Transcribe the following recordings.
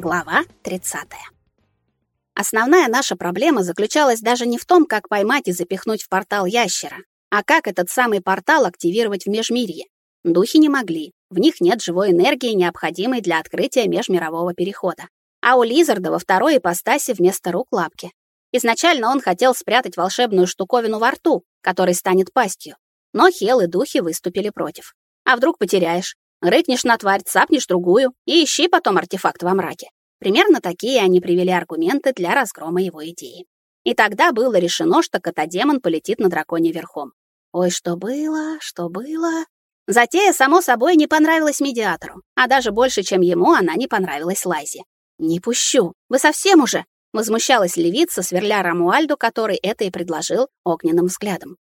Глава 30. Основная наша проблема заключалась даже не в том, как поймать и запихнуть в портал ящера, а как этот самый портал активировать в межмирье. Духи не могли, в них нет живой энергии, необходимой для открытия межмирового перехода. А у Лизарда во второй ипостаси вместо рук лапки. Изначально он хотел спрятать волшебную штуковину во рту, который станет пастью. Но Хел и духи выступили против. А вдруг потеряешь? Рыкнешь на тварь, цапнешь другую и ищи потом артефакт во мраке. Примерно такие они привели аргументы для разгрома его идеи. И тогда было решено, что котодемон полетит на драконе верхом. Ой, что было, что было. Затея, само собой, не понравилась медиатору, а даже больше, чем ему, она не понравилась Лайзе. «Не пущу! Вы совсем уже?» — возмущалась левица, сверля Рамуальду, который это и предложил огненным взглядом.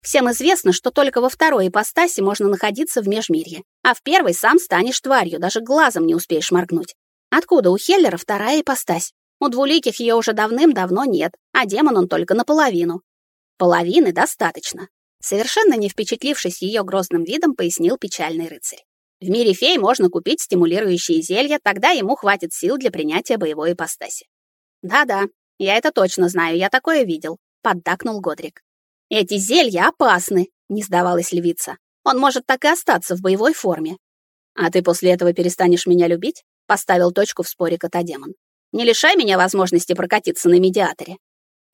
Всем известно, что только во второй ипостаси можно находиться в межмирье, а в первой сам станешь тварью, даже глазом не успеешь моргнуть. Откуда у Хеллера вторая ипостась? У двуликих ее уже давным-давно нет, а демон он только наполовину. Половины достаточно. Совершенно не впечатлившись ее грозным видом, пояснил печальный рыцарь. В мире фей можно купить стимулирующие зелья, тогда ему хватит сил для принятия боевой ипостаси. Да-да, я это точно знаю, я такое видел, поддакнул Годрик. Эти зелья опасны, не сдавалась львица. Он может так и остаться в боевой форме. А ты после этого перестанешь меня любить? Поставил точку в споре котодемон. Не лишай меня возможности прокатиться на медиаторе.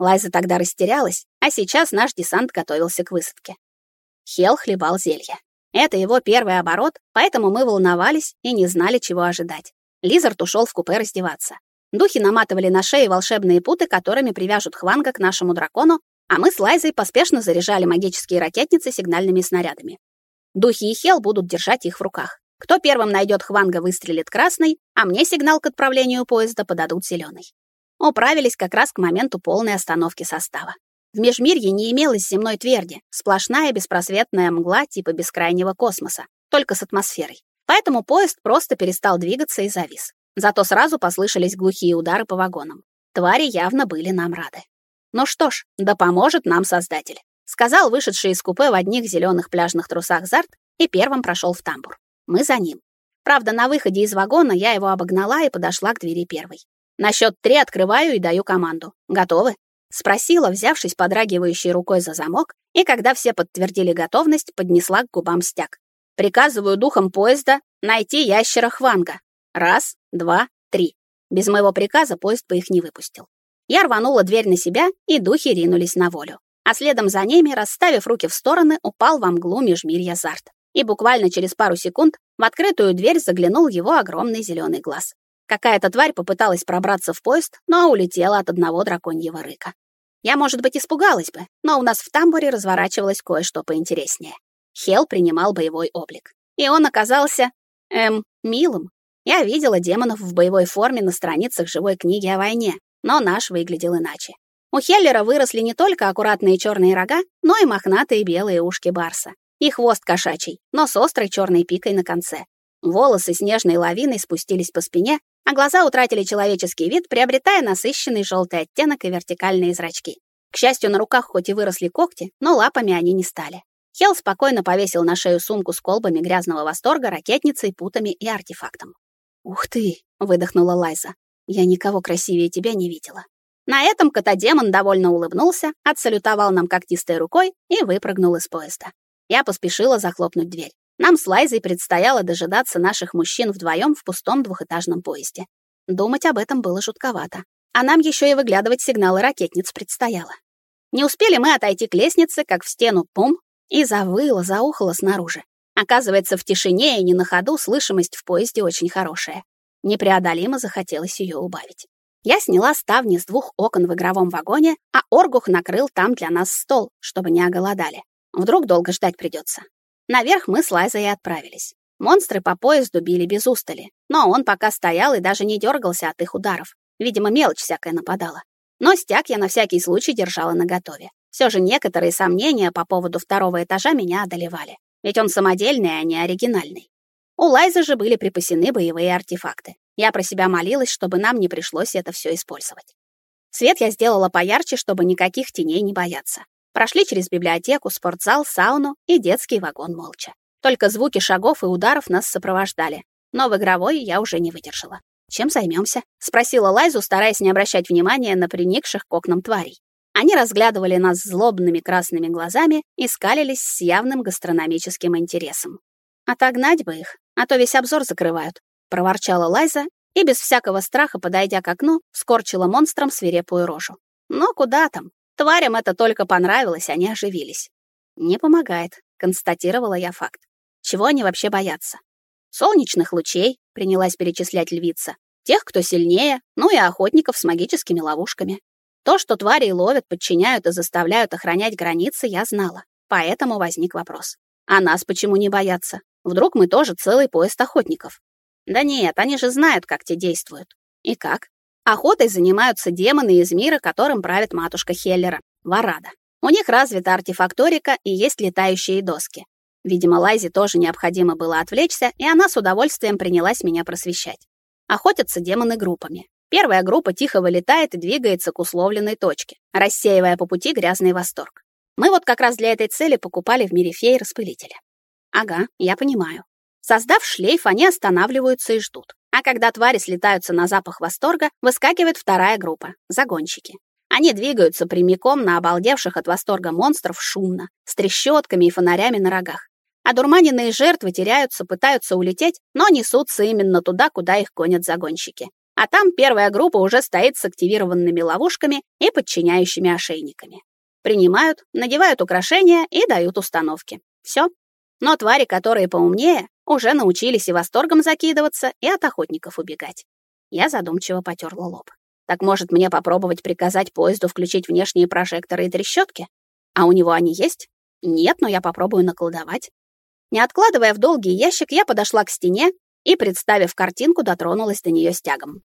Лайза тогда растерялась, а сейчас наш десант готовился к высадке. Хел хлебал зелье. Это его первый оборот, поэтому мы волновались и не знали, чего ожидать. Лизард ушел в купе раздеваться. Духи наматывали на шеи волшебные путы, которыми привяжут Хванга к нашему дракону, а мы с Лайзой поспешно заряжали магические ракетницы сигнальными снарядами. Духи и Хел будут держать их в руках. Кто первым найдет Хванга, выстрелит красный, а мне сигнал к отправлению поезда подадут зеленый. Управились как раз к моменту полной остановки состава. В Межмирье не имелось земной тверди, сплошная беспросветная мгла типа бескрайнего космоса, только с атмосферой. Поэтому поезд просто перестал двигаться и завис. Зато сразу послышались глухие удары по вагонам. Твари явно были нам рады. Ну что ж, да поможет нам Создатель, сказал вышедший из купе в одних зеленых пляжных трусах Зарт и первым прошел в тамбур. Мы за ним. Правда, на выходе из вагона я его обогнала и подошла к двери первой. На счет три открываю и даю команду. Готовы? Спросила, взявшись подрагивающей рукой за замок, и когда все подтвердили готовность, поднесла к губам стяг. Приказываю духом поезда найти ящера Хванга. Раз, два, три. Без моего приказа поезд бы их не выпустил. Я рванула дверь на себя, и духи ринулись на волю. А следом за ними, расставив руки в стороны, упал во мглу межмирья Зарт. И буквально через пару секунд в открытую дверь заглянул его огромный зеленый глаз. Какая-то тварь попыталась пробраться в поезд, но улетела от одного драконьего рыка. Я, может быть, испугалась бы, но у нас в тамбуре разворачивалось кое-что поинтереснее. Хел принимал боевой облик. И он оказался, эм, милым. Я видела демонов в боевой форме на страницах живой книги о войне, но наш выглядел иначе. У Хеллера выросли не только аккуратные черные рога, но и мохнатые белые ушки барса. И хвост кошачий, но с острой черной пикой на конце. Волосы снежной лавиной спустились по спине, а глаза утратили человеческий вид, приобретая насыщенный желтый оттенок и вертикальные зрачки. К счастью, на руках хоть и выросли когти, но лапами они не стали. Хел спокойно повесил на шею сумку с колбами грязного восторга, ракетницей, путами и артефактом. «Ух ты!» — выдохнула Лайза. Я никого красивее тебя не видела. На этом котодемон довольно улыбнулся, отсалютовал нам когтистой рукой и выпрыгнул из поезда. Я поспешила захлопнуть дверь. Нам с Лайзой предстояло дожидаться наших мужчин вдвоем в пустом двухэтажном поезде. Думать об этом было жутковато. А нам еще и выглядывать сигналы ракетниц предстояло. Не успели мы отойти к лестнице, как в стену пум, и завыло, заухало снаружи. Оказывается, в тишине и не на ходу слышимость в поезде очень хорошая. Непреодолимо захотелось ее убавить. Я сняла ставни с двух окон в игровом вагоне, а Оргух накрыл там для нас стол, чтобы не оголодали. Вдруг долго ждать придется. Наверх мы с Лайзой и отправились. Монстры по поезду били без устали, но он пока стоял и даже не дергался от их ударов. Видимо, мелочь всякая нападала. Но стяг я на всякий случай держала наготове. Все же некоторые сомнения по поводу второго этажа меня одолевали. Ведь он самодельный, а не оригинальный. У Лайзы же были припасены боевые артефакты. Я про себя молилась, чтобы нам не пришлось это все использовать. Свет я сделала поярче, чтобы никаких теней не бояться. Прошли через библиотеку, спортзал, сауну и детский вагон молча. Только звуки шагов и ударов нас сопровождали. Но в игровой я уже не выдержала. Чем займемся? спросила Лайзу, стараясь не обращать внимания на приникших к окнам тварей. Они разглядывали нас злобными красными глазами и скалились с явным гастрономическим интересом. Отогнать бы их, а то весь обзор закрывают, проворчала Лайза и без всякого страха, подойдя к окну, скорчила монстром свирепую рожу. Но куда там? Тварям это только понравилось, они оживились. Не помогает, констатировала я факт. Чего они вообще боятся? Солнечных лучей, принялась перечислять львица. Тех, кто сильнее, ну и охотников с магическими ловушками. То, что твари ловят, подчиняют и заставляют охранять границы, я знала. Поэтому возник вопрос. А нас почему не боятся? Вдруг мы тоже целый поезд охотников? Да нет, они же знают, как те действуют. И как? Охотой занимаются демоны из мира, которым правит матушка Хеллера, Варада. У них развита артефакторика и есть летающие доски. Видимо, Лайзе тоже необходимо было отвлечься, и она с удовольствием принялась меня просвещать. Охотятся демоны группами. Первая группа тихо вылетает и двигается к условленной точке, рассеивая по пути грязный восторг. Мы вот как раз для этой цели покупали в мире феи распылителя. Ага, я понимаю. Создав шлейф, они останавливаются и ждут. А когда твари слетаются на запах восторга, выскакивает вторая группа — загонщики. Они двигаются прямиком на обалдевших от восторга монстров шумно, с трещотками и фонарями на рогах. Одурманенные жертвы теряются, пытаются улететь, но несутся именно туда, куда их гонят загонщики. А там первая группа уже стоит с активированными ловушками и подчиняющими ошейниками. Принимают, надевают украшения и дают установки. Все. Но твари, которые поумнее, уже научились и восторгом закидываться, и от охотников убегать. Я задумчиво потерла лоб. Так может мне попробовать приказать поезду включить внешние прожекторы и трещотки? А у него они есть? Нет, но я попробую наколдовать. Не откладывая в долгий ящик, я подошла к стене и, представив картинку, дотронулась до нее стягом.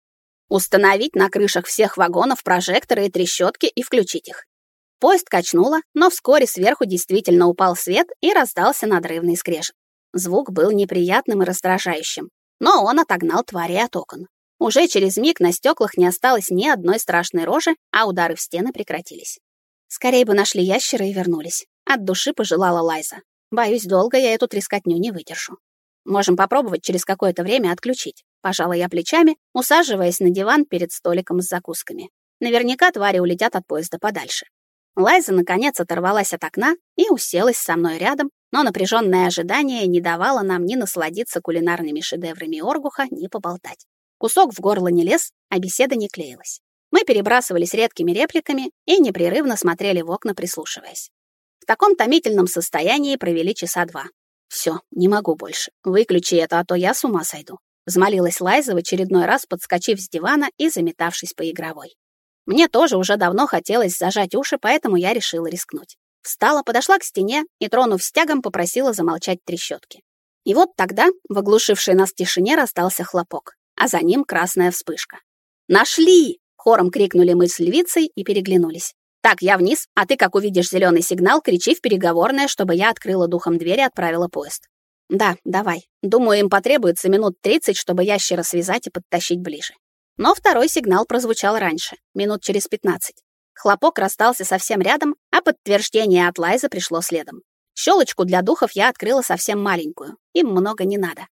Установить на крышах всех вагонов прожекторы и трещотки и включить их. Поезд качнуло, но вскоре сверху действительно упал свет и раздался надрывный скрежет. Звук был неприятным и раздражающим, но он отогнал твари от окон. Уже через миг на стеклах не осталось ни одной страшной рожи, а удары в стены прекратились. Скорее бы нашли ящера и вернулись. От души пожелала Лайза. Боюсь, долго я эту трескотню не выдержу. Можем попробовать через какое-то время отключить. Пожала я плечами, усаживаясь на диван перед столиком с закусками. Наверняка твари улетят от поезда подальше. Лайза наконец оторвалась от окна и уселась со мной рядом, но напряженное ожидание не давало нам ни насладиться кулинарными шедеврами Оргуха, ни поболтать. Кусок в горло не лез, а беседа не клеилась. Мы перебрасывались редкими репликами и непрерывно смотрели в окна, прислушиваясь. В таком томительном состоянии провели часа два. Все, не могу больше. Выключи это, а то я с ума сойду. Взмолилась Лайза в очередной раз, подскочив с дивана и заметавшись по игровой. Мне тоже уже давно хотелось зажать уши, поэтому я решила рискнуть. Встала, подошла к стене и, тронув стягом, попросила замолчать трещотки. И вот тогда в оглушившей нас тишине раздался хлопок а за ним красная вспышка. «Нашли!» — хором крикнули мы с львицей и переглянулись. «Так, я вниз, а ты, как увидишь зеленый сигнал, кричи в переговорное, чтобы я открыла духом дверь и отправила поезд». «Да, давай. Думаю, им потребуется минут 30, чтобы ящера связать и подтащить ближе». Но второй сигнал прозвучал раньше, минут через 15. Хлопок расстался совсем рядом, а подтверждение от Лайза пришло следом. Щелочку для духов я открыла совсем маленькую. Им много не надо.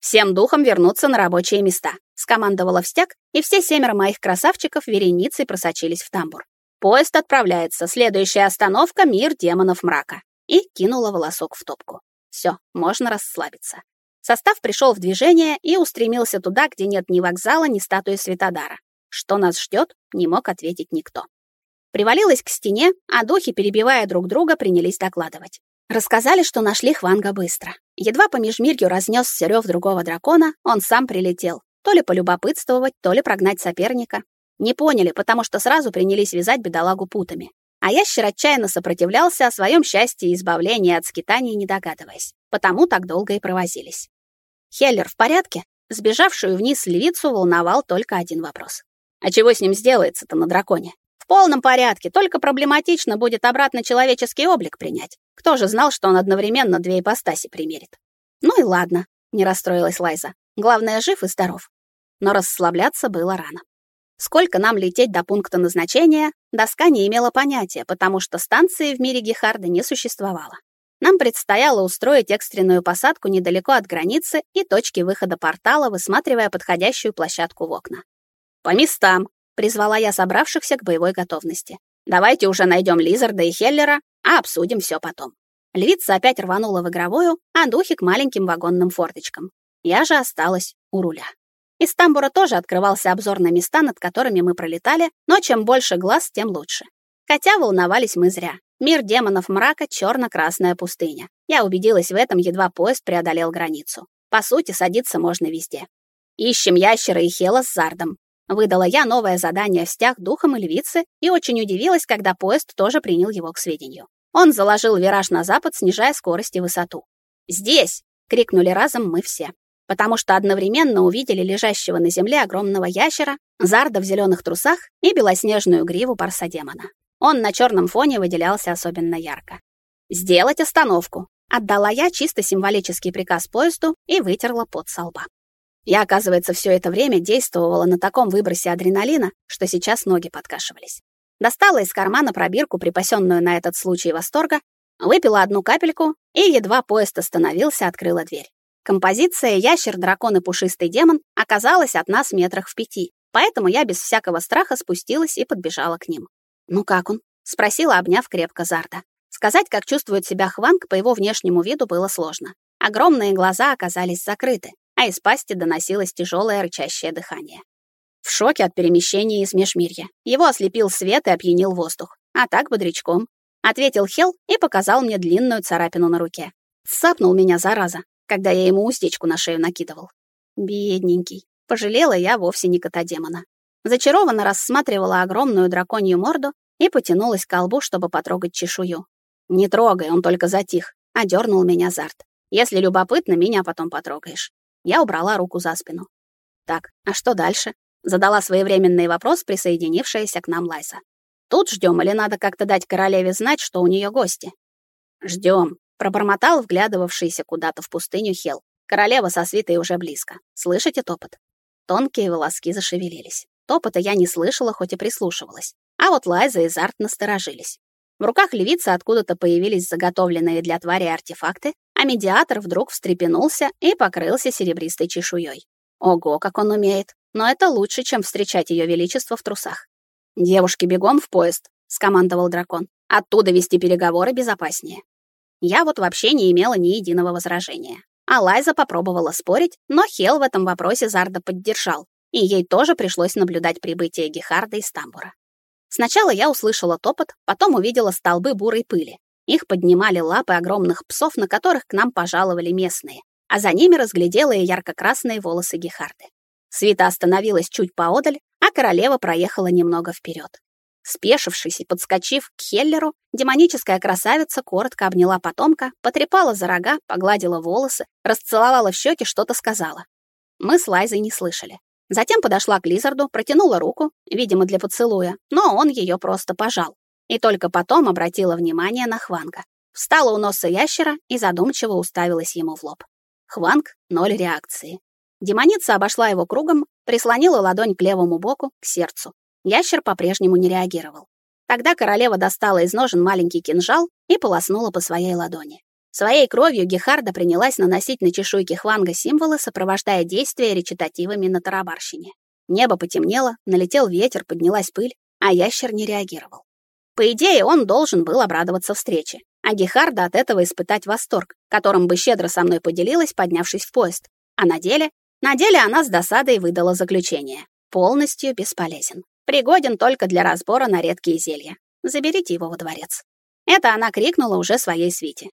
«Всем духом вернуться на рабочие места», — скомандовала Встяг, и все семеро моих красавчиков вереницей просочились в тамбур. «Поезд отправляется. Следующая остановка — мир демонов мрака». И кинула волосок в топку. Все, можно расслабиться. Состав пришел в движение и устремился туда, где нет ни вокзала, ни статуи Светодара. Что нас ждет, не мог ответить никто. Привалилась к стене, а духи, перебивая друг друга, принялись докладывать. Рассказали, что нашли Хванга быстро. Едва по межмирью разнесся рев другого дракона, он сам прилетел. То ли полюбопытствовать, то ли прогнать соперника. Не поняли, потому что сразу принялись вязать бедолагу путами. А ящер отчаянно сопротивлялся о своем счастье и избавлении от скитаний, не догадываясь. Потому так долго и провозились. Хеллер в порядке? Сбежавшую вниз львицу волновал только один вопрос. А чего с ним сделается-то на драконе? В полном порядке, только проблематично будет обратно человеческий облик принять. Кто же знал, что он одновременно две ипостаси примерит? Ну и ладно, не расстроилась Лайза. Главное, жив и здоров. Но расслабляться было рано. Сколько нам лететь до пункта назначения, доска не имела понятия, потому что станции в мире Гехарда не существовало. Нам предстояло устроить экстренную посадку недалеко от границы и точки выхода портала, высматривая подходящую площадку в окна. «По местам!» — призвала я собравшихся к боевой готовности. «Давайте уже найдем Лизарда и Хеллера, а обсудим все потом». Львица опять рванула в игровую, а духи к маленьким вагонным форточкам. Я же осталась у руля. Из тамбура тоже открывался обзор на места, над которыми мы пролетали, но чем больше глаз, тем лучше. Хотя волновались мы зря. Мир демонов мрака — черно-красная пустыня. Я убедилась в этом, едва поезд преодолел границу. По сути, садиться можно везде. Ищем ящера и Хела с Зардом. Выдала я новое задание в стях духом и львицы и очень удивилась, когда поезд тоже принял его к сведению. Он заложил вираж на запад, снижая скорость и высоту. «Здесь!» — крикнули разом мы все потому что одновременно увидели лежащего на земле огромного ящера, зарда в зеленых трусах и белоснежную гриву парсодемона. Он на черном фоне выделялся особенно ярко. «Сделать остановку!» Отдала я чисто символический приказ поезду и вытерла пот со лба. Я, оказывается, все это время действовала на таком выбросе адреналина, что сейчас ноги подкашивались. Достала из кармана пробирку, припасенную на этот случай восторга, выпила одну капельку и, едва поезд остановился, открыла дверь. Композиция «Ящер, дракон и пушистый демон» оказалась от нас метрах в пяти, поэтому я без всякого страха спустилась и подбежала к ним. «Ну как он?» — спросила, обняв крепко Зарда. Сказать, как чувствует себя Хванг, по его внешнему виду было сложно. Огромные глаза оказались закрыты, а из пасти доносилось тяжелое рычащее дыхание. В шоке от перемещения из межмирья. Его ослепил свет и опьянил воздух. А так бодрячком. Ответил Хел и показал мне длинную царапину на руке. Сапнул меня, зараза когда я ему устечку на шею накидывал. Бедненький. Пожалела я вовсе не кота-демона. Зачарованно рассматривала огромную драконью морду и потянулась к колбу, чтобы потрогать чешую. «Не трогай, он только затих», — одернул меня Зарт. «Если любопытно, меня потом потрогаешь». Я убрала руку за спину. «Так, а что дальше?» — задала своевременный вопрос присоединившаяся к нам Лайса. «Тут ждем или надо как-то дать королеве знать, что у нее гости?» «Ждем», Пробормотал вглядывавшийся куда-то в пустыню Хел. Королева со свитой уже близко. Слышите топот? Тонкие волоски зашевелились. Топота я не слышала, хоть и прислушивалась. А вот Лайза и Зарт насторожились. В руках левицы откуда-то появились заготовленные для твари артефакты, а медиатор вдруг встрепенулся и покрылся серебристой чешуей. Ого, как он умеет! Но это лучше, чем встречать ее величество в трусах. «Девушки, бегом в поезд!» — скомандовал дракон. «Оттуда вести переговоры безопаснее». Я вот вообще не имела ни единого возражения. А Лайза попробовала спорить, но Хел в этом вопросе Зарда поддержал, и ей тоже пришлось наблюдать прибытие Гехарда из тамбура. Сначала я услышала топот, потом увидела столбы бурой пыли. Их поднимали лапы огромных псов, на которых к нам пожаловали местные, а за ними разглядела и ярко-красные волосы Гехарды. Свита остановилась чуть поодаль, а королева проехала немного вперед. Спешившись и подскочив к Хеллеру, демоническая красавица коротко обняла потомка, потрепала за рога, погладила волосы, расцеловала в щеки, что-то сказала. Мы с Лайзой не слышали. Затем подошла к Лизарду, протянула руку, видимо, для поцелуя, но он ее просто пожал. И только потом обратила внимание на Хванга. Встала у носа ящера и задумчиво уставилась ему в лоб. Хванг — ноль реакции. Демоница обошла его кругом, прислонила ладонь к левому боку, к сердцу. Ящер по-прежнему не реагировал. Тогда королева достала из ножен маленький кинжал и полоснула по своей ладони. Своей кровью Гехарда принялась наносить на чешуйки Хванга символы, сопровождая действия речитативами на тарабарщине. Небо потемнело, налетел ветер, поднялась пыль, а ящер не реагировал. По идее, он должен был обрадоваться встрече, а Гехарда от этого испытать восторг, которым бы щедро со мной поделилась, поднявшись в поезд. А на деле? На деле она с досадой выдала заключение. Полностью бесполезен. Пригоден только для разбора на редкие зелья. Заберите его во дворец. Это она крикнула уже своей свите.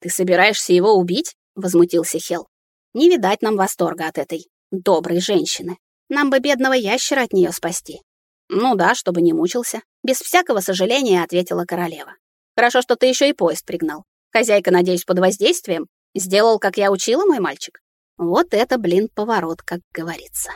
Ты собираешься его убить? возмутился Хел. Не видать нам восторга от этой доброй женщины. Нам бы бедного ящера от нее спасти. Ну да, чтобы не мучился, без всякого сожаления ответила королева. Хорошо, что ты еще и поезд пригнал. Хозяйка, надеюсь, под воздействием сделал, как я учила, мой мальчик. Вот это, блин, поворот, как говорится.